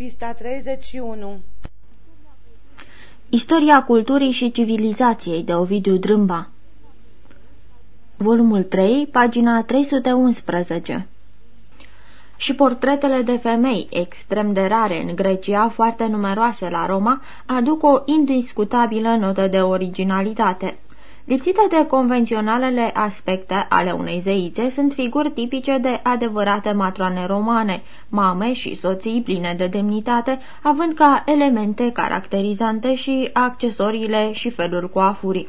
Pista 31 Istoria culturii și civilizației de Ovidiu Drâmba. Volumul 3, pagina 311 și portretele de femei, extrem de rare în Grecia, foarte numeroase la Roma, aduc o indiscutabilă notă de originalitate. Lipsite de convenționalele aspecte ale unei zeițe, sunt figuri tipice de adevărate matroane romane, mame și soții pline de demnitate, având ca elemente caracterizante și accesoriile și felul afurii.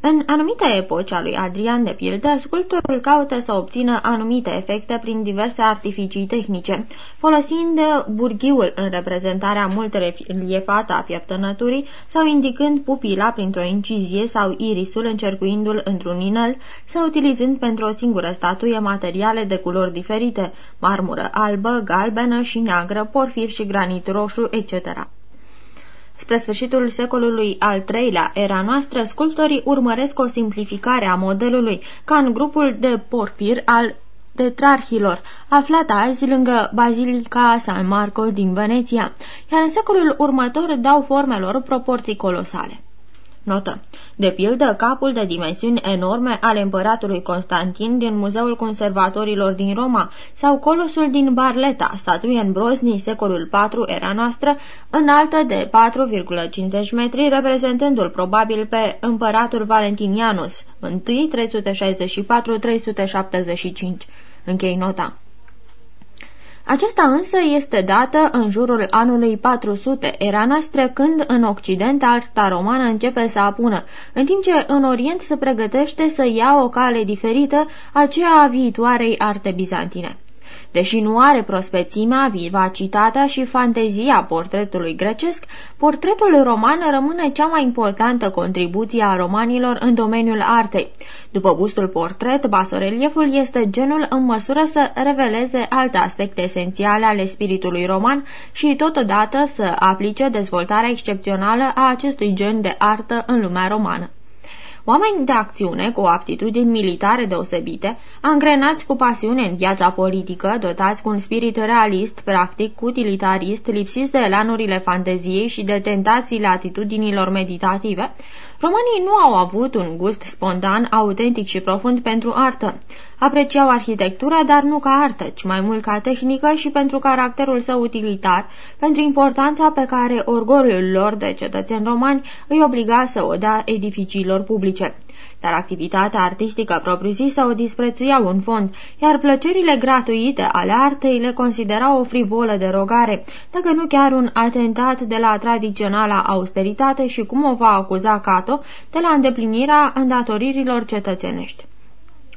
În anumite epoci a lui Adrian de pildă, sculptorul caută să obțină anumite efecte prin diverse artificii tehnice, folosind burghiul în reprezentarea mult reliefată a pieptănăturii sau indicând pupila printr-o incizie sau irisul încercuindu-l într-un inel sau utilizând pentru o singură statuie materiale de culori diferite, marmură albă, galbenă și neagră, porfir și granit roșu, etc. Spre sfârșitul secolului al III-lea era noastră, sculptorii urmăresc o simplificare a modelului, ca în grupul de porpir al tetrarhilor, aflat azi lângă Bazilica San Marco din Veneția, iar în secolul următor dau formelor proporții colosale. Notă. De pildă, capul de dimensiuni enorme al împăratului Constantin din Muzeul Conservatorilor din Roma sau colosul din Barleta, statuie în broz din secolul IV era noastră, înaltă de 4,50 metri, reprezentându-l probabil pe împăratul Valentinianus, 1 364-375. Închei nota. Aceasta însă este dată în jurul anului 400 era noastră când în Occident arta romană începe să apună, în timp ce în Orient se pregătește să ia o cale diferită, aceea a viitoarei arte bizantine. Deși nu are prospețimea, vivacitatea și fantezia portretului grecesc, portretul roman rămâne cea mai importantă contribuție a romanilor în domeniul artei. După bustul portret, basorelieful este genul în măsură să reveleze alte aspecte esențiale ale spiritului roman și totodată să aplice dezvoltarea excepțională a acestui gen de artă în lumea romană. Oameni de acțiune cu aptitudini militare deosebite, angrenați cu pasiune în viața politică, dotați cu un spirit realist, practic, utilitarist, lipsiți de lanurile fanteziei și de tentațiile atitudinilor meditative, Romanii nu au avut un gust spontan, autentic și profund pentru artă. Apreciau arhitectura, dar nu ca artă, ci mai mult ca tehnică și pentru caracterul său utilitar, pentru importanța pe care orgoliul lor de cetățeni romani îi obliga să o dea edificiilor publice dar activitatea artistică propriu-zisă o disprețuiau în fond, iar plăcerile gratuite ale artei le considerau o frivolă derogare, dacă nu chiar un atentat de la tradiționala austeritate și cum o va acuza Cato de la îndeplinirea îndatoririlor cetățenești.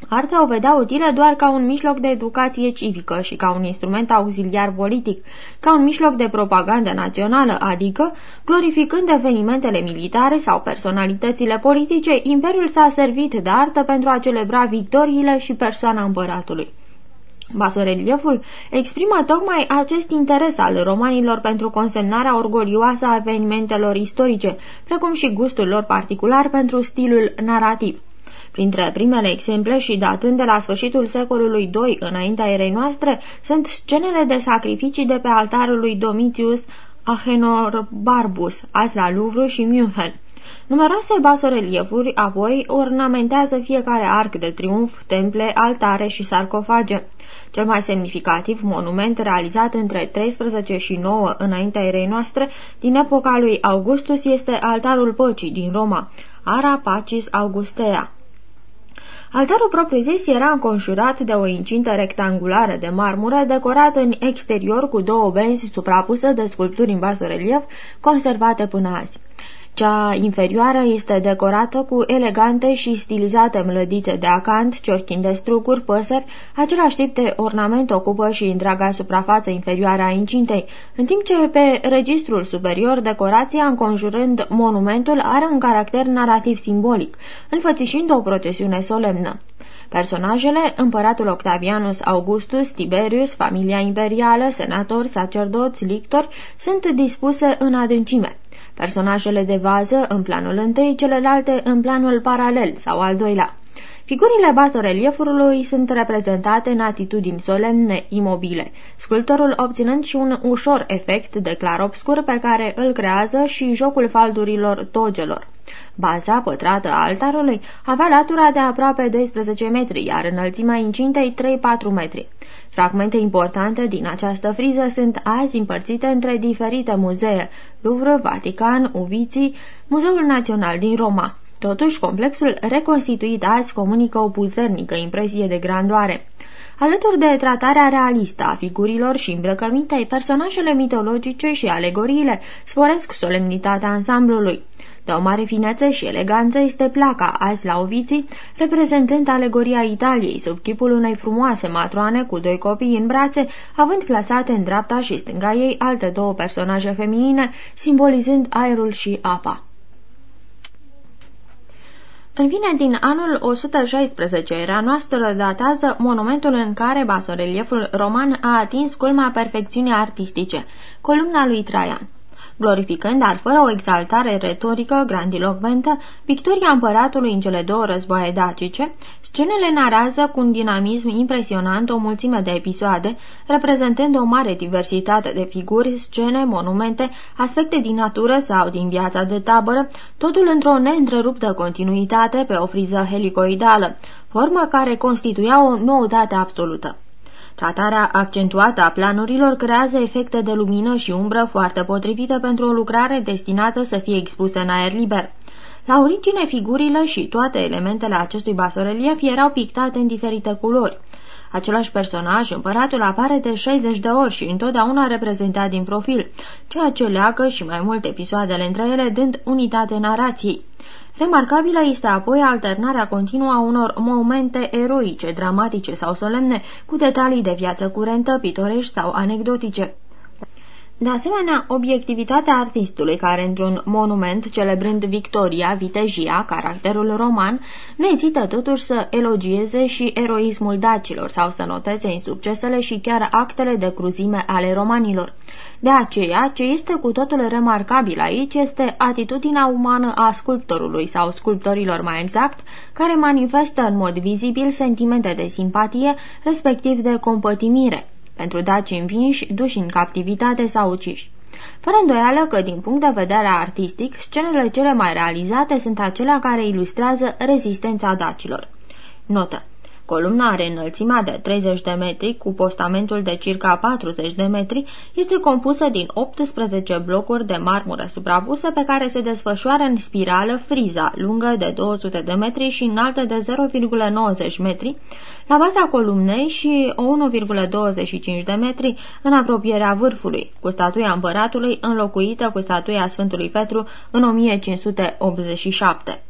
Arta o vedea utilă doar ca un mijloc de educație civică și ca un instrument auxiliar politic, ca un mijloc de propagandă națională, adică, glorificând evenimentele militare sau personalitățile politice, imperiul s-a servit de artă pentru a celebra victoriile și persoana împăratului. Basorelieful exprimă tocmai acest interes al romanilor pentru consemnarea orgolioasă a evenimentelor istorice, precum și gustul lor particular pentru stilul narrativ. Printre primele exemple și datând de la sfârșitul secolului II înaintea erei noastre, sunt scenele de sacrificii de pe altarul lui Domitius Ahenor Barbus, azi la Louvre și München. Numeroase basoreliefuri apoi ornamentează fiecare arc de triumf, temple, altare și sarcofage. Cel mai semnificativ monument realizat între 13 și 9 înaintea erei noastre, din epoca lui Augustus, este altarul păcii din Roma, Ara Pacis Augustea. Altarul propriu-zis era înconjurat de o incintă rectangulară de marmură decorată în exterior cu două benzi suprapuse de sculpturi în basorelief conservate până azi. Cea inferioară este decorată cu elegante și stilizate mlădițe de acant, ciorchini de strucuri, păsări, același tip de ornament ocupă și întreaga suprafață inferioară a incintei, în timp ce pe registrul superior decorația înconjurând monumentul are un caracter narrativ simbolic, înfățișind o procesiune solemnă. Personajele, împăratul Octavianus Augustus, Tiberius, familia imperială, senatori, sacerdoți, lictori, sunt dispuse în adâncime personajele de vază în planul întâi, celelalte în planul paralel sau al doilea. Figurile basoreliefului sunt reprezentate în atitudini solemne, imobile, sculptorul obținând și un ușor efect de clar obscur pe care îl creează și jocul faldurilor togelor. Baza pătrată a altarului avea latura de aproape 12 metri, iar înălțimea incintei 3-4 metri. Fragmente importante din această friză sunt azi împărțite între diferite muzee, Louvre, Vatican, Uviții, Muzeul Național din Roma. Totuși, complexul reconstituit azi comunică o puternică impresie de grandoare. Alături de tratarea realistă a figurilor și îmbrăcămintei, personajele mitologice și alegoriile sporesc solemnitatea ansamblului. De o mare finețe și eleganță este placa, azi la Oviții, reprezentând alegoria Italiei sub chipul unei frumoase matroane cu doi copii în brațe, având plasate în dreapta și stânga ei alte două personaje feminine, simbolizând aerul și apa. În fine, din anul 116 era noastră datează monumentul în care basorelieful roman a atins culma perfecțiunii artistice, columna lui Traian glorificând, dar fără o exaltare retorică grandilocventă, victoria împăratului în cele două războaie dacice, scenele narează cu un dinamism impresionant o mulțime de episoade, reprezentând o mare diversitate de figuri, scene, monumente, aspecte din natură sau din viața de tabără, totul într-o neîntreruptă continuitate pe o friză helicoidală, formă care constituia o noutate absolută. Tratarea accentuată a planurilor creează efecte de lumină și umbră foarte potrivite pentru o lucrare destinată să fie expusă în aer liber. La origine, figurile și toate elementele acestui basorelief erau pictate în diferite culori. Același personaj, împăratul, apare de 60 de ori și întotdeauna reprezentat din profil, ceea ce leagă și mai mult episoadele între ele, dând unitate narației. Remarcabilă este apoi alternarea continuă a unor momente eroice, dramatice sau solemne, cu detalii de viață curentă, pitorești sau anecdotice. De asemenea, obiectivitatea artistului, care într-un monument celebrând victoria, vitejia, caracterul roman, nu ezită totuși să elogieze și eroismul dacilor sau să noteze insuccesele și chiar actele de cruzime ale romanilor. De aceea, ce este cu totul remarcabil aici este atitudinea umană a sculptorului sau sculptorilor mai exact, care manifestă în mod vizibil sentimente de simpatie, respectiv de compătimire, pentru daci învinși, duși în captivitate sau uciși. Fără îndoială că, din punct de vedere artistic, scenele cele mai realizate sunt acelea care ilustrează rezistența dacilor. Notă. Columna are înălțimea de 30 de metri, cu postamentul de circa 40 de metri, este compusă din 18 blocuri de marmură suprapusă pe care se desfășoară în spirală friza, lungă de 200 de metri și înaltă de 0,90 metri, la baza columnei și 1,25 de metri în apropierea vârfului, cu statuia împăratului înlocuită cu statuia Sfântului Petru în 1587.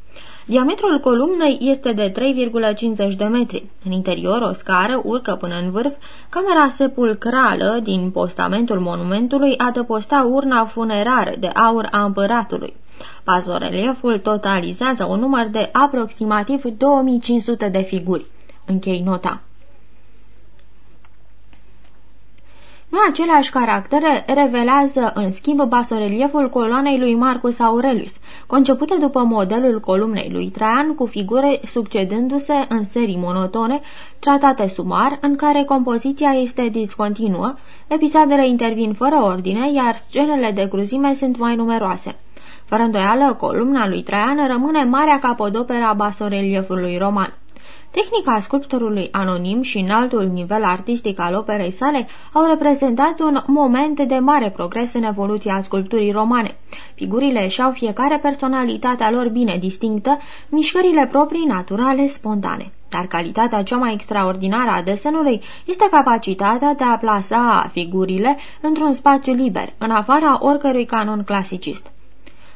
Diametrul columnei este de 3,50 de metri. În interior, o scară urcă până în vârf. Camera sepulcrală din postamentul monumentului adăposta urna funerară de aur a împăratului. Pazorelieful totalizează un număr de aproximativ 2500 de figuri. Închei nota. Nu aceleași caractere revelează, în schimb, basorelieful coloanei lui Marcus Aurelius, concepută după modelul columnei lui Traian, cu figure succedându-se în serii monotone, tratate sumar, în care compoziția este discontinuă, episoadele intervin fără ordine, iar scenele de cruzime sunt mai numeroase. Fără îndoială, columna lui Traian rămâne marea capodopera a basoreliefului roman. Tehnica sculptorului anonim și înaltul nivel artistic al operei sale au reprezentat un moment de mare progres în evoluția sculpturii romane. Figurile și-au fiecare personalitatea lor bine distinctă, mișcările proprii, naturale, spontane. Dar calitatea cea mai extraordinară a desenului este capacitatea de a plasa figurile într-un spațiu liber, în afara oricărui canon clasicist.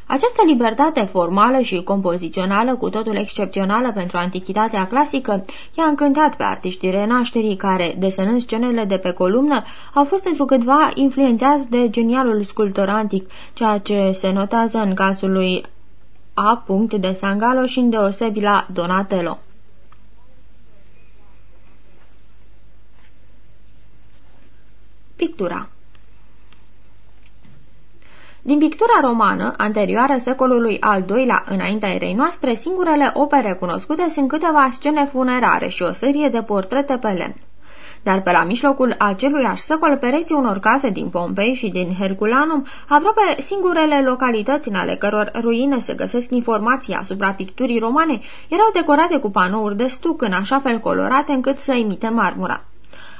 Această libertate formală și compozițională, cu totul excepțională pentru antichitatea clasică, i-a încântat pe artiștii renașterii care, desenând scenele de pe columnă, au fost întrucâtva influențați de genialul sculptor antic, ceea ce se notează în cazul lui A. de Sangalo și îndeosebi la Donatello. Pictura Din pictura romană, anterioară secolului al II-lea înaintea erei noastre, singurele opere cunoscute sunt câteva scene funerare și o serie de portrete pe lemn dar pe la mijlocul aceluiași secol pereții unor case din Pompei și din Herculanum, aproape singurele localități în ale căror ruine se găsesc informații asupra picturii romane, erau decorate cu panouri de stuc în așa fel colorate încât să imite marmura.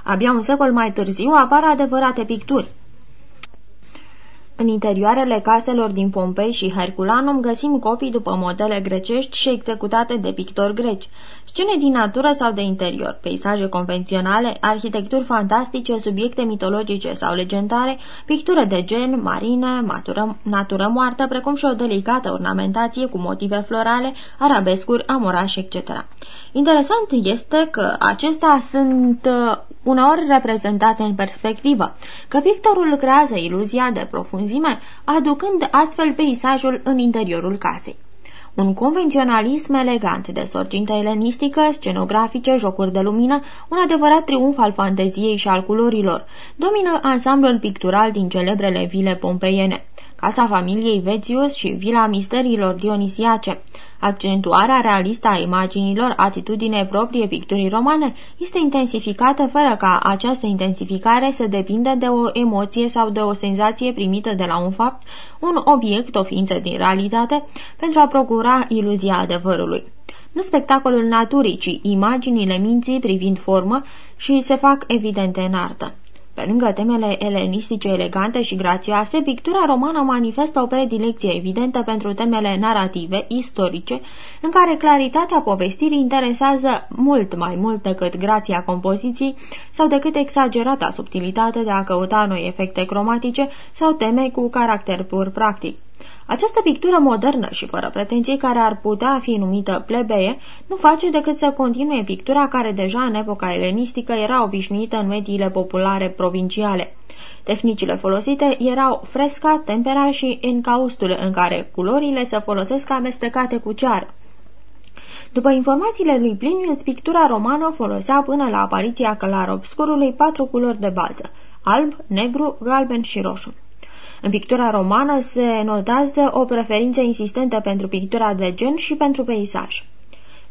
Abia un secol mai târziu apar adevărate picturi. În interioarele caselor din Pompei și Herculanum găsim copii după modele grecești și executate de pictori greci, scene din natură sau de interior, peisaje convenționale, arhitecturi fantastice, subiecte mitologice sau legendare, pictură de gen, marine, matură, natură moartă, precum și o delicată ornamentație cu motive florale, arabescuri, amorași, etc. Interesant este că acestea sunt uh, uneori reprezentate în perspectivă, că pictorul creează iluzia de profunzime, aducând astfel peisajul în interiorul casei. Un convenționalism elegant de sorgintă elenistică, scenografice, jocuri de lumină, un adevărat triumf al fanteziei și al culorilor, domină ansamblul pictural din celebrele vile pompeiene casa familiei Vețius și vila misteriilor dionisiace. Accentuarea realistă a imaginilor, atitudine proprie picturii romane, este intensificată fără ca această intensificare să depindă de o emoție sau de o senzație primită de la un fapt, un obiect, o ființă din realitate, pentru a procura iluzia adevărului nu spectacolul naturii, ci imaginile minții privind formă și se fac evidente în artă. Pe lângă temele elenistice elegante și grațioase, pictura romană manifestă o predilecție evidentă pentru temele narrative, istorice, în care claritatea povestirii interesează mult mai mult decât grația compoziției sau decât exagerata subtilitate de a căuta noi efecte cromatice sau teme cu caracter pur practic. Această pictură modernă și fără pretenții care ar putea fi numită plebeie nu face decât să continue pictura care deja în epoca elenistică era obișnuită în mediile populare provinciale. Tehnicile folosite erau fresca, tempera și encaustul în care culorile se folosesc amestecate cu ceară. După informațiile lui Plinius, pictura romană folosea până la apariția clar-obscurului patru culori de bază, alb, negru, galben și roșu. În pictura romană se notează o preferință insistentă pentru pictura de gen și pentru peisaj.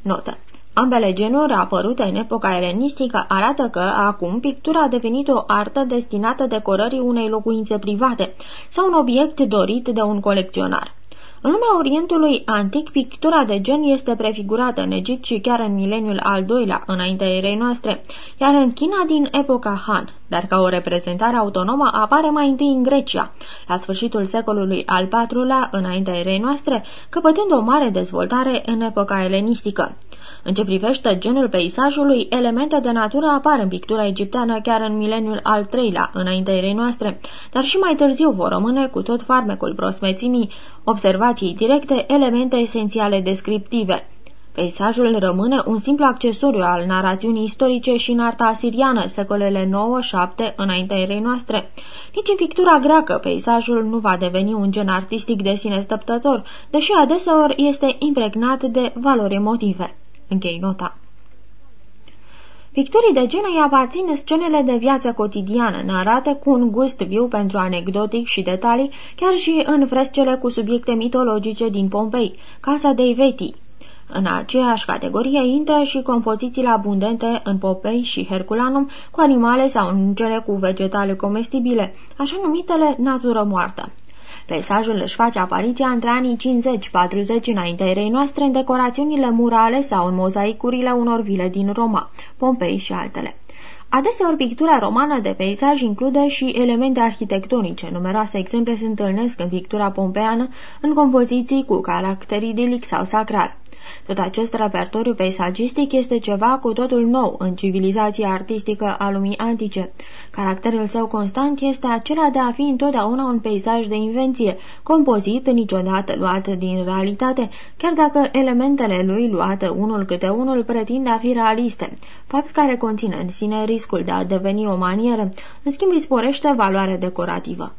Notă. Ambele genuri apărute în epoca elenistică arată că, acum, pictura a devenit o artă destinată decorării unei locuințe private sau un obiect dorit de un colecționar. În lumea Orientului antic, pictura de gen este prefigurată în Egipt și chiar în mileniul al doilea, înaintea erei noastre, iar în China din epoca Han, dar ca o reprezentare autonomă apare mai întâi în Grecia, la sfârșitul secolului al IV-lea, înaintea erei noastre, căpătând o mare dezvoltare în epoca elenistică. În ce privește genul peisajului, elemente de natură apar în pictura egipteană chiar în mileniul al III-lea, înaintea erei noastre, dar și mai târziu vor rămâne cu tot farmecul prospețimii, observații directe, elemente esențiale descriptive. Peisajul rămâne un simplu accesoriu al narațiunii istorice și în arta asiriană, secolele 9-7 înaintea erei noastre. Nici în pictura greacă, peisajul nu va deveni un gen artistic de sine stăptător, deși adeseori este impregnat de valori emotive. Închei nota. Picturii de genă îi aparțin scenele de viață cotidiană, narate cu un gust viu pentru anecdotic și detalii, chiar și în frescele cu subiecte mitologice din Pompei, Casa dei Veti. În aceeași categorie intră și compozițiile abundente în Popei și Herculanum cu animale sau în cele cu vegetale comestibile, așa numitele natură moartă. Peisajul își face apariția între anii 50-40 înaintea erei noastre în decorațiunile murale sau în mozaicurile unor vile din Roma, Pompei și altele. Adeseori pictura romană de peisaj include și elemente arhitectonice. Numeroase exemple se întâlnesc în pictura pompeană în compoziții cu caracter idilic sau sacral. Tot acest repertoriu peisagistic este ceva cu totul nou în civilizația artistică a lumii antice. Caracterul său constant este acela de a fi întotdeauna un peisaj de invenție, compozit, niciodată luat din realitate, chiar dacă elementele lui luate unul câte unul pretind a fi realiste, fapt care conține în sine riscul de a deveni o manieră, în schimb îi sporește valoarea decorativă.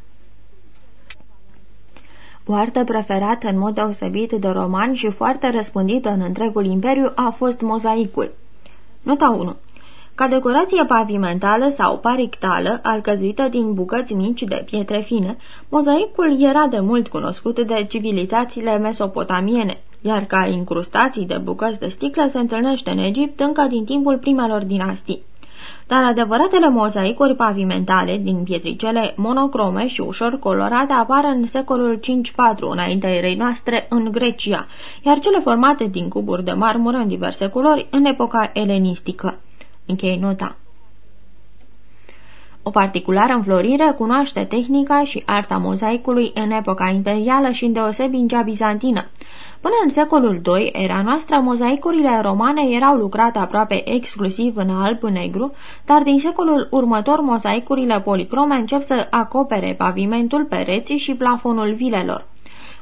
O artă preferată în mod deosebit de romani și foarte răspândită în întregul imperiu a fost mozaicul. Nota 1. Ca decorație pavimentală sau parictală, alcătuită din bucăți mici de pietre fine, mozaicul era de mult cunoscut de civilizațiile mesopotamiene, iar ca incrustații de bucăți de sticlă se întâlnește în Egipt încă din timpul primelor dinastii. Dar adevăratele mozaicuri pavimentale din pietricele monocrome și ușor colorate apar în secolul 5-4 înaintea erei noastre în Grecia, iar cele formate din cuburi de marmură în diverse culori în epoca elenistică. Închei nota. O particulară înflorire cunoaște tehnica și arta mozaicului în epoca imperială și îndeosebi în cea bizantină. Până în secolul II, era noastră, mozaicurile romane erau lucrate aproape exclusiv în alb-negru, dar din secolul următor mozaicurile policrome încep să acopere pavimentul, pereții și plafonul vilelor.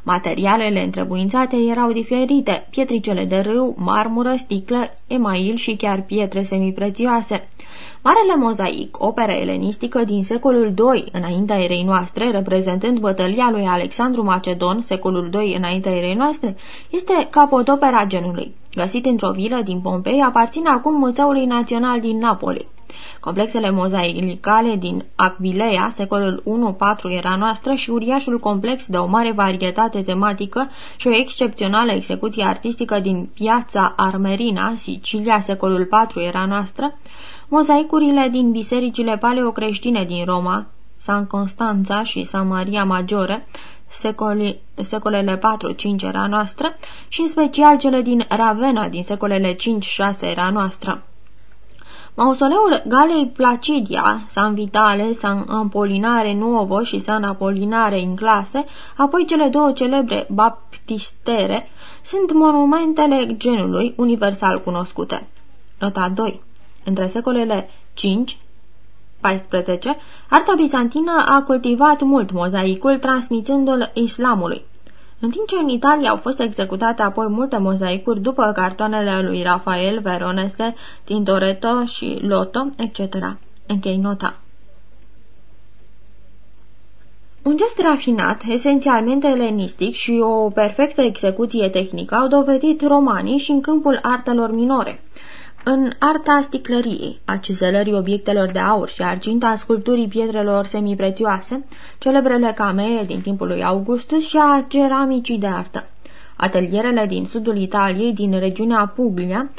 Materialele întrebuințate erau diferite, pietricele de râu, marmură, sticlă, email și chiar pietre semiprețioase. Marele mozaic, opera elenistică din secolul II înaintea erei noastre, reprezentând bătălia lui Alexandru Macedon, secolul II înaintea erei noastre, este capodopera genului. Găsit într-o vilă din Pompei, aparține acum Muzeului Național din Napoli. Complexele mozaicale din Aquileia, secolul 1-4 era noastră și uriașul complex de o mare varietate tematică și o excepțională execuție artistică din piața Armerina, Sicilia, secolul 4 era noastră, mozaicurile din bisericile paleocreștine din Roma, San Constanța și San Maria Maggiore, secoli, secolele 4-5 era noastră, și în special cele din Ravenna din secolele 5-6 era noastră. Mausoleul Galei Placidia, San Vitale, San Apollinare Nuovo și San Apollinare in clase, apoi cele două celebre baptistere, sunt monumentele genului universal cunoscute. Nota 2. Între secolele 5 14, arta bizantină a cultivat mult mozaicul, transmițându-l islamului. În timp ce în Italia au fost executate apoi multe mozaicuri după cartoanele lui Rafael, Veronese, Tintoretto și Lotto, etc. Închei nota. Un gest rafinat, esențialmente elenistic și o perfectă execuție tehnică au dovedit romanii și în câmpul artelor minore. În arta sticlăriei, a cizelării obiectelor de aur și argint, a sculpturii pietrelor semiprețioase, celebrele camee din timpul lui Augustus și a ceramicii de artă. Atelierele din sudul Italiei, din regiunea Puglia,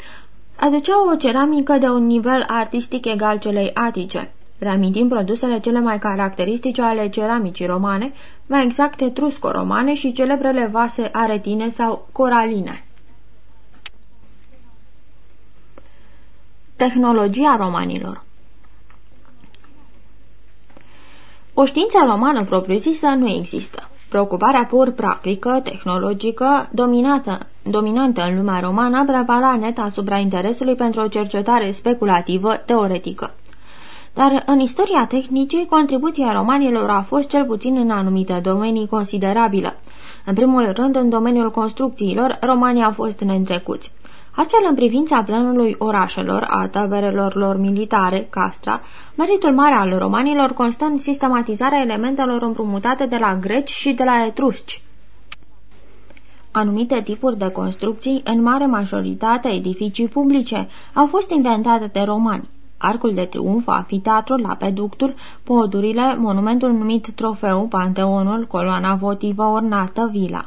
aduceau o ceramică de un nivel artistic egal celei atice. Reamintim produsele cele mai caracteristice ale ceramicii romane, mai exact etrusco-romane și celebrele vase aretine sau coraline. Tehnologia romanilor O știință romană propriu-zisă nu există. Preocuparea pur practică, tehnologică, dominată, dominantă în lumea romană, prevala net asupra interesului pentru o cercetare speculativă, teoretică. Dar în istoria tehnicii, contribuția romanilor a fost cel puțin în anumite domenii considerabilă. În primul rând, în domeniul construcțiilor, romanii au fost neîntrecuți. Astfel, în privința planului orașelor, a taberelor lor militare, castra, meritul mare al romanilor constă în sistematizarea elementelor împrumutate de la greci și de la etrusci. Anumite tipuri de construcții, în mare majoritate edificii publice, au fost inventate de romani. Arcul de triumf, afiteatrul, apeductul, podurile, monumentul numit trofeu, panteonul, coloana votivă ornată, vila.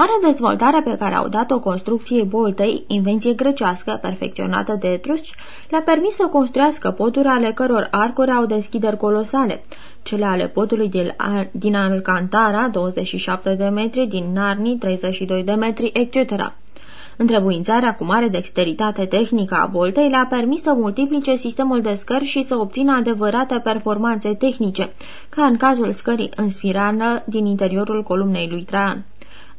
Marea dezvoltare pe care au dat-o construcției boltei, invenție grecească perfecționată de etrusci, le-a permis să construiască poduri ale căror arcuri au deschideri colosale, cele ale podului din, din Alcantara, 27 de metri, din Narni, 32 de metri, etc. Întrebuințarea cu mare dexteritate tehnică a boltei le-a permis să multiplice sistemul de scări și să obțină adevărate performanțe tehnice, ca în cazul scării în spirală din interiorul columnei lui Traian.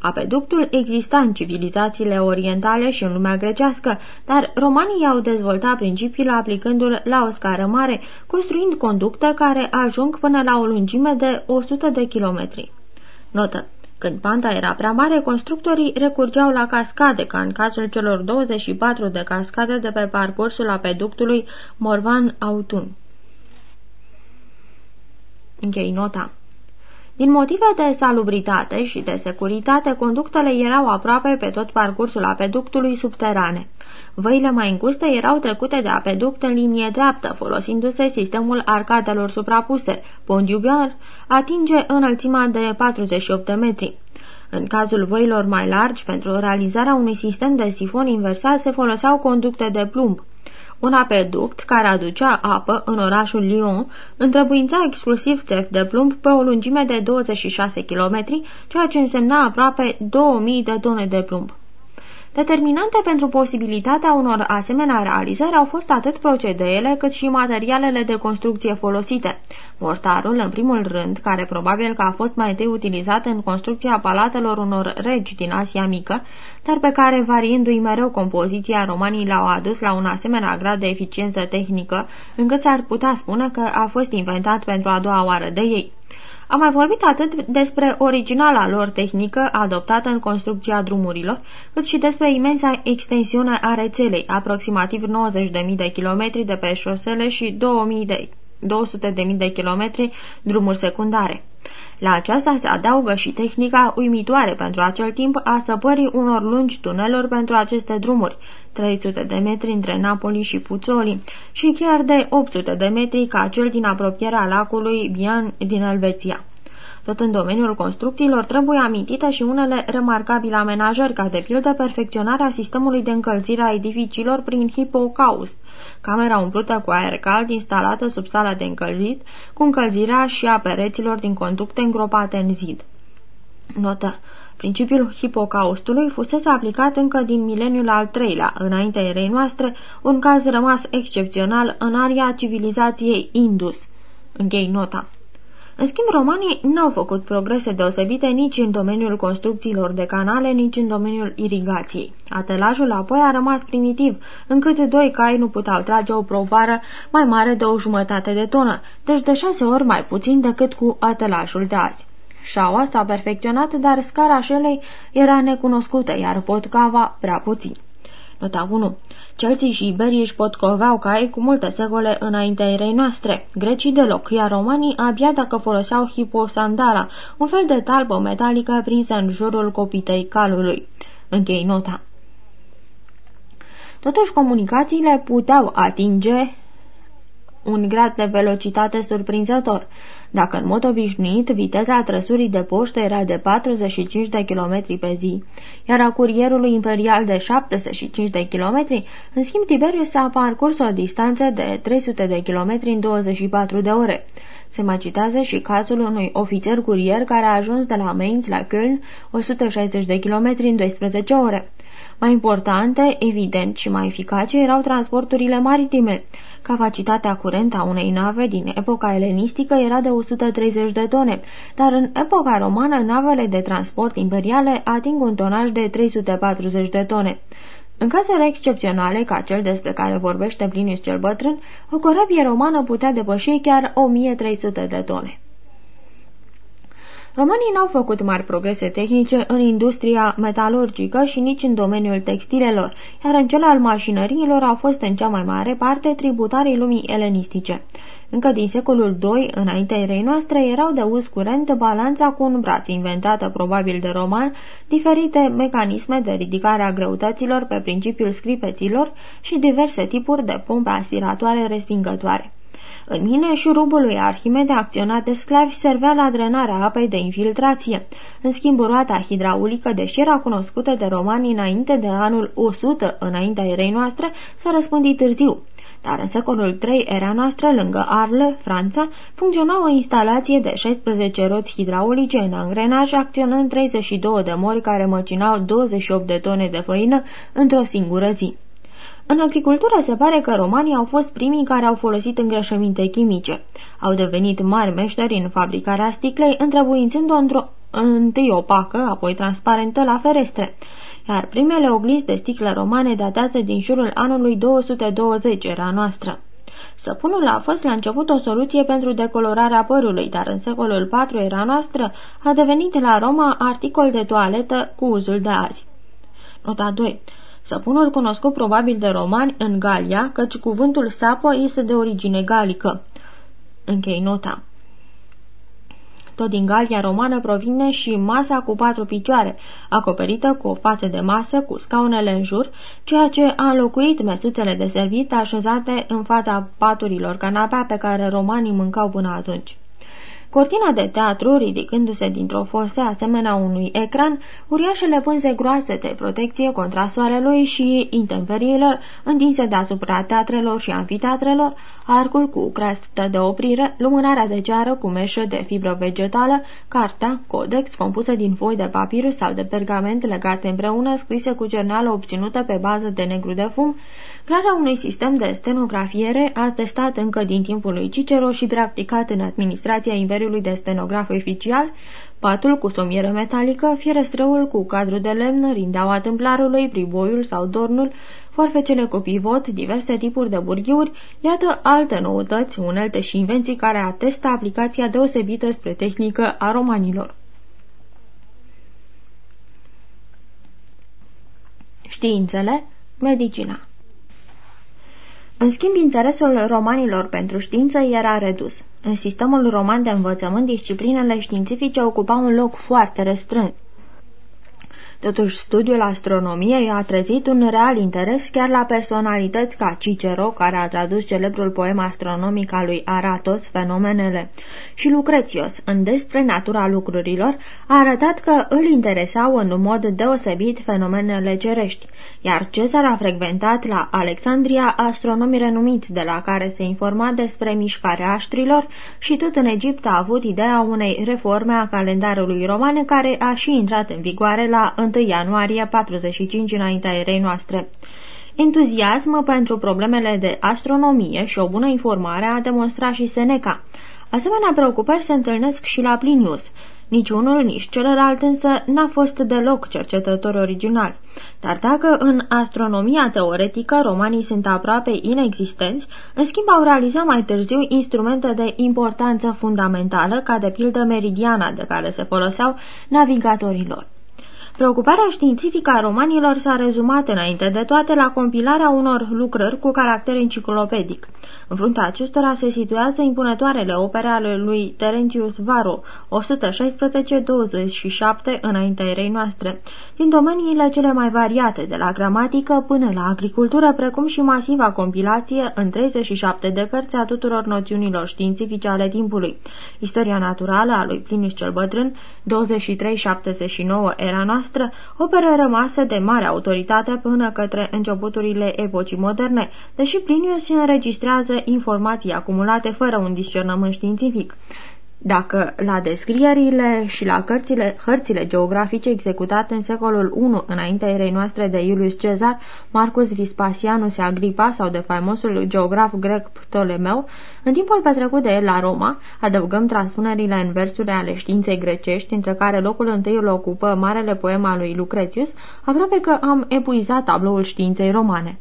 Apeductul exista în civilizațiile orientale și în lumea grecească, dar romanii au dezvoltat principiul aplicându-l la o scară mare, construind conducte care ajung până la o lungime de 100 de kilometri. Notă. Când panta era prea mare, constructorii recurgeau la cascade, ca în cazul celor 24 de cascade de pe parcursul apeductului Morvan-Autun. Închei nota. Din motive de salubritate și de securitate, conductele erau aproape pe tot parcursul apeductului subterane. Văile mai înguste erau trecute de apeduct în linie dreaptă, folosindu-se sistemul arcadelor suprapuse. Pondiugar atinge înălțimea de 48 de metri. În cazul văilor mai largi, pentru realizarea unui sistem de sifon inversat se foloseau conducte de plumb. Un apeduct care aducea apă în orașul Lyon întrebuința exclusiv țef de plumb pe o lungime de 26 km, ceea ce însemna aproape 2000 de tone de plumb. Determinante pentru posibilitatea unor asemenea realizări au fost atât procedeele cât și materialele de construcție folosite. Mortarul, în primul rând, care probabil că a fost mai întâi utilizat în construcția palatelor unor regi din Asia Mică, dar pe care, variindu-i mereu compoziția, romanii l-au adus la un asemenea grad de eficiență tehnică, încât s-ar putea spune că a fost inventat pentru a doua oară de ei. Am mai vorbit atât despre originala lor tehnică adoptată în construcția drumurilor, cât și despre imensa extensiune a rețelei, aproximativ 90.000 de kilometri de pe șosele și 2000 de 200.000 de kilometri drumuri secundare. La aceasta se adaugă și tehnica uimitoare pentru acel timp a săpării unor lungi tuneluri pentru aceste drumuri, 300 de metri între Napoli și Puzzoli și chiar de 800 de metri ca cel din apropierea lacului Bian din Elveția. Tot în domeniul construcțiilor trebuie amintite și unele remarcabile amenajări, ca de pildă perfecționarea sistemului de încălzire a edificiilor prin hipocaust, camera umplută cu aer cald instalată sub sala de încălzit, cu încălzirea și a pereților din conducte îngropate în zid. Notă. Principiul hipocaustului fusese aplicat încă din mileniul al treilea, înaintea erei noastre, un caz rămas excepțional în aria civilizației Indus. Închei nota. În schimb, romanii n-au făcut progrese deosebite nici în domeniul construcțiilor de canale, nici în domeniul irigației. Atelajul apoi a rămas primitiv, încât doi cai nu puteau trage o provară mai mare de o jumătate de tonă, deci de șase ori mai puțin decât cu atelajul de azi. Șaua s-a perfecționat, dar scara șelei era necunoscută, iar potcava prea puțin. Nota 1. Celții și iberii își potcoveau cai cu multe secole înaintea erei noastre. Grecii deloc, iar romanii abia dacă foloseau hiposandala, un fel de talbă metalică prinsă în jurul copitei calului. Închei nota. Totuși, comunicațiile puteau atinge un grad de velocitate surprinzător. Dacă în mod obișnuit viteza trăsurii de poștă era de 45 de km pe zi, iar a curierului imperial de 75 de km, în schimb Tiberius a parcurs o distanță de 300 de km în 24 de ore. Se mai citează și cazul unui ofițer curier care a ajuns de la Mainz la Köln 160 de km în 12 ore. Mai importante, evident și mai eficace erau transporturile maritime. Capacitatea curentă a unei nave din epoca elenistică era de 130 de tone, dar în epoca romană navele de transport imperiale ating un tonaj de 340 de tone. În cazuri excepționale, ca cel despre care vorbește Plinius cel bătrân, o corabie romană putea depăși chiar 1300 de tone. Romanii n-au făcut mari progrese tehnice în industria metalurgică și nici în domeniul textilelor, iar în cel al mașinăriilor au fost în cea mai mare parte tributarii lumii elenistice. Încă din secolul II, înaintea erei noastre, erau de uz curent balanța cu un braț, inventată probabil de roman, diferite mecanisme de ridicare a greutăților pe principiul scripeților și diverse tipuri de pompe aspiratoare respingătoare. În mine, șurubul lui Arhimede acționat de sclavi servea la drenarea apei de infiltrație. În schimb, roata hidraulică, deși era cunoscută de romani înainte de anul 100 înaintea erei noastre, s-a răspândit târziu. Dar în secolul III era noastră, lângă Arle, Franța, funcționa o instalație de 16 roți hidraulice în angrenaj, acționând 32 de mori care măcinau 28 de tone de făină într-o singură zi. În agricultură se pare că romanii au fost primii care au folosit îngrășăminte chimice. Au devenit mari meșteri în fabricarea sticlei, întrebuințând-o într-o întâi opacă, apoi transparentă la ferestre. Iar primele oglinzi de sticlă romane datează din jurul anului 220 era noastră. Săpunul a fost la început o soluție pentru decolorarea părului, dar în secolul IV era noastră a devenit la Roma articol de toaletă cu uzul de azi. Nota 2. Săpunul cunoscut probabil de romani în Galia, căci cuvântul sapă este de origine galică. Închei nota. tot din Galia romană provine și masa cu patru picioare, acoperită cu o față de masă cu scaunele în jur, ceea ce a înlocuit mesuțele de servit așezate în fața paturilor canapea pe care romanii mâncau până atunci. Cortina de teatru, ridicându-se dintr-o fosă asemenea unui ecran, uriașele pânze groase de protecție contra soarelui și intemperiilor întinse deasupra teatrelor și amfiteatrelor, arcul cu creastă de oprire, lumânarea de ceară cu meșă de fibră vegetală, cartea, codex compusă din foi de papirus sau de pergament legate împreună, scrise cu cerneală obținută pe bază de negru de fum, Crearea unui sistem de stenografiere atestat încă din timpul lui Cicero și practicat în administrația Imperiului de stenograf oficial, patul cu somieră metalică, fierăstrăul cu cadru de lemn, rindeaua tâmplarului, priboiul sau dornul, forfecele cu pivot, diverse tipuri de burghiuri, iată alte noutăți, unelte și invenții care atestă aplicația deosebită spre tehnică a romanilor. Științele, medicina în schimb, interesul romanilor pentru știință era redus. În sistemul roman de învățământ, disciplinele științifice ocupau un loc foarte restrâns. Totuși, studiul astronomiei a trezit un real interes chiar la personalități ca Cicero, care a tradus celebrul poem astronomic al lui Aratos, Fenomenele, și Lucrețios, în Despre natura lucrurilor, a arătat că îl interesau în mod deosebit fenomenele cerești, iar Cezar a frecventat la Alexandria astronomii renumiți de la care se informa despre mișcarea aștrilor și tot în Egipt a avut ideea unei reforme a calendarului roman care a și intrat în vigoare la 1 ianuarie 45 înaintea erei noastre. Entuziasm pentru problemele de astronomie și o bună informare a demonstrat și Seneca. Asemenea preocupări se întâlnesc și la Plinius. Nici unul, nici celălalt însă n-a fost deloc cercetător original. Dar dacă în astronomia teoretică romanii sunt aproape inexistenți, în schimb au realizat mai târziu instrumente de importanță fundamentală, ca de pildă meridiana de care se foloseau navigatorilor. Preocuparea științifică a romanilor s-a rezumat înainte de toate la compilarea unor lucrări cu caracter enciclopedic. În fruntea acestora se situează impunătoarele opere ale lui Terentius Varo, 116-27 înaintea erei noastre, din domeniile cele mai variate, de la gramatică până la agricultură, precum și masiva compilație în 37 de cărți a tuturor noțiunilor științifice ale timpului. Istoria naturală a lui Plinius cel Bătrân, 23-79 era noastră, operă rămasă de mare autoritate până către începuturile epocii moderne, deși Plinius înregistrează informații acumulate fără un discernământ științific. Dacă la descrierile și la cărțile, hărțile geografice executate în secolul I înaintea erei noastre de Iulius Cezar, Marcus Vespasianus Agripa sau de faimosul geograf grec Ptolemeu, în timpul petrecut de el la Roma, adăugăm transpunerile în versurile ale științei grecești, între care locul întâi îl ocupă marele poema lui Lucretius, aproape că am epuizat tabloul științei romane.